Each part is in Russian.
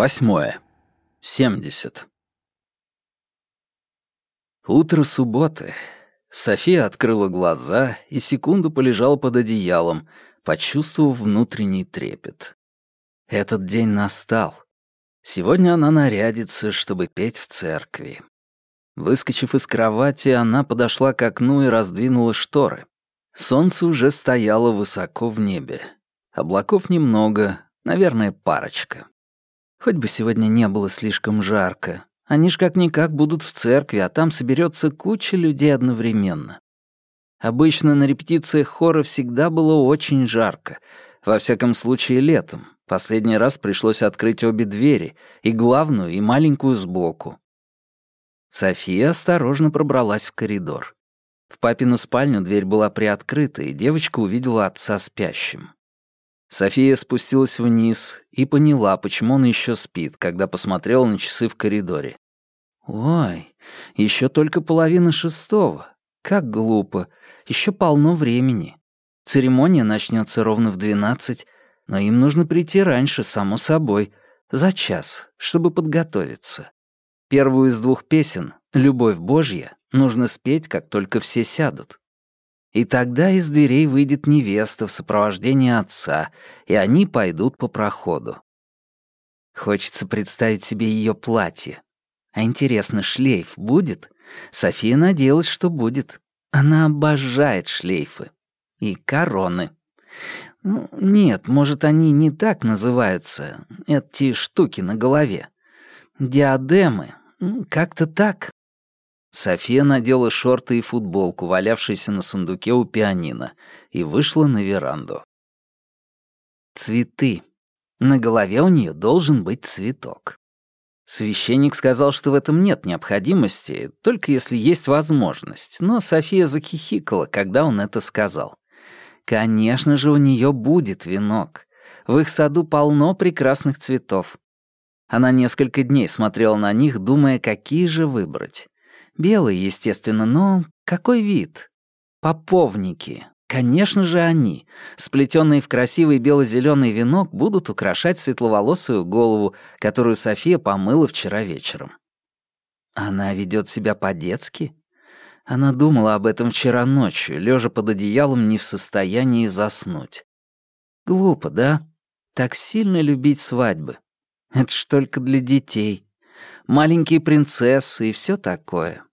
Восьмое. Семьдесят. Утро субботы. София открыла глаза и секунду полежала под одеялом, почувствовав внутренний трепет. Этот день настал. Сегодня она нарядится, чтобы петь в церкви. Выскочив из кровати, она подошла к окну и раздвинула шторы. Солнце уже стояло высоко в небе. Облаков немного, наверное, парочка. Хоть бы сегодня не было слишком жарко. Они ж как-никак будут в церкви, а там соберется куча людей одновременно. Обычно на репетициях хора всегда было очень жарко. Во всяком случае, летом. Последний раз пришлось открыть обе двери, и главную, и маленькую сбоку. София осторожно пробралась в коридор. В папину спальню дверь была приоткрыта, и девочка увидела отца спящим. София спустилась вниз и поняла, почему он еще спит, когда посмотрела на часы в коридоре. «Ой, еще только половина шестого. Как глупо. Еще полно времени. Церемония начнется ровно в двенадцать, но им нужно прийти раньше, само собой, за час, чтобы подготовиться. Первую из двух песен, «Любовь Божья», нужно спеть, как только все сядут. И тогда из дверей выйдет невеста в сопровождении отца, и они пойдут по проходу. Хочется представить себе ее платье. А интересно, шлейф будет? София надеялась, что будет. Она обожает шлейфы. И короны. Ну, нет, может, они не так называются, эти штуки на голове. Диадемы. Как-то так. София надела шорты и футболку, валявшиеся на сундуке у пианино, и вышла на веранду. Цветы. На голове у нее должен быть цветок. Священник сказал, что в этом нет необходимости, только если есть возможность, но София захихикала, когда он это сказал. Конечно же, у нее будет венок. В их саду полно прекрасных цветов. Она несколько дней смотрела на них, думая, какие же выбрать. Белые, естественно, но какой вид? Поповники. Конечно же они, сплетенные в красивый бело-зеленый венок, будут украшать светловолосую голову, которую София помыла вчера вечером. Она ведет себя по-детски? Она думала об этом вчера ночью, лежа под одеялом не в состоянии заснуть. Глупо, да? Так сильно любить свадьбы. Это ж только для детей. Маленькие принцессы и все такое.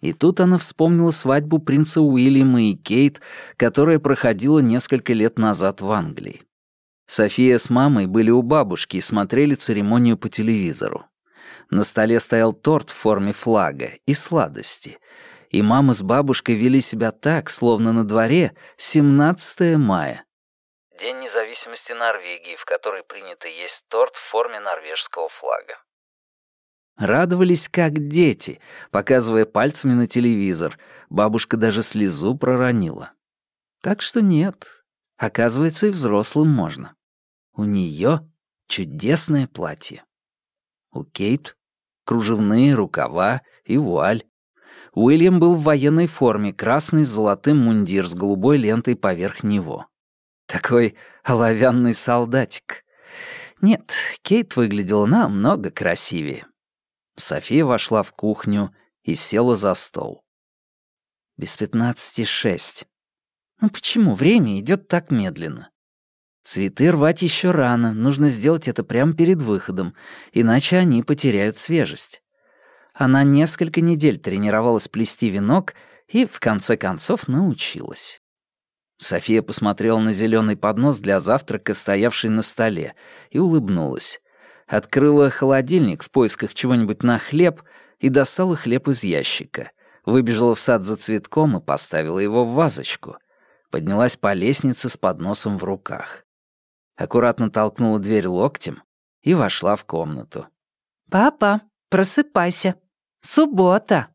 И тут она вспомнила свадьбу принца Уильяма и Кейт, которая проходила несколько лет назад в Англии. София с мамой были у бабушки и смотрели церемонию по телевизору. На столе стоял торт в форме флага и сладости. И мама с бабушкой вели себя так, словно на дворе 17 мая. День независимости Норвегии, в который принято есть торт в форме норвежского флага. Радовались как дети, показывая пальцами на телевизор. Бабушка даже слезу проронила. Так что нет, оказывается, и взрослым можно. У нее чудесное платье. У Кейт кружевные рукава и вуаль. Уильям был в военной форме, красный с золотым мундир с голубой лентой поверх него. Такой оловянный солдатик. Нет, Кейт выглядела намного красивее. София вошла в кухню и села за стол. Без пятнадцати шесть. Ну почему время идет так медленно? Цветы рвать еще рано, нужно сделать это прямо перед выходом, иначе они потеряют свежесть. Она несколько недель тренировалась плести венок и, в конце концов, научилась. София посмотрела на зеленый поднос для завтрака, стоявший на столе, и улыбнулась открыла холодильник в поисках чего-нибудь на хлеб и достала хлеб из ящика. Выбежала в сад за цветком и поставила его в вазочку. Поднялась по лестнице с подносом в руках. Аккуратно толкнула дверь локтем и вошла в комнату. «Папа, просыпайся. Суббота!»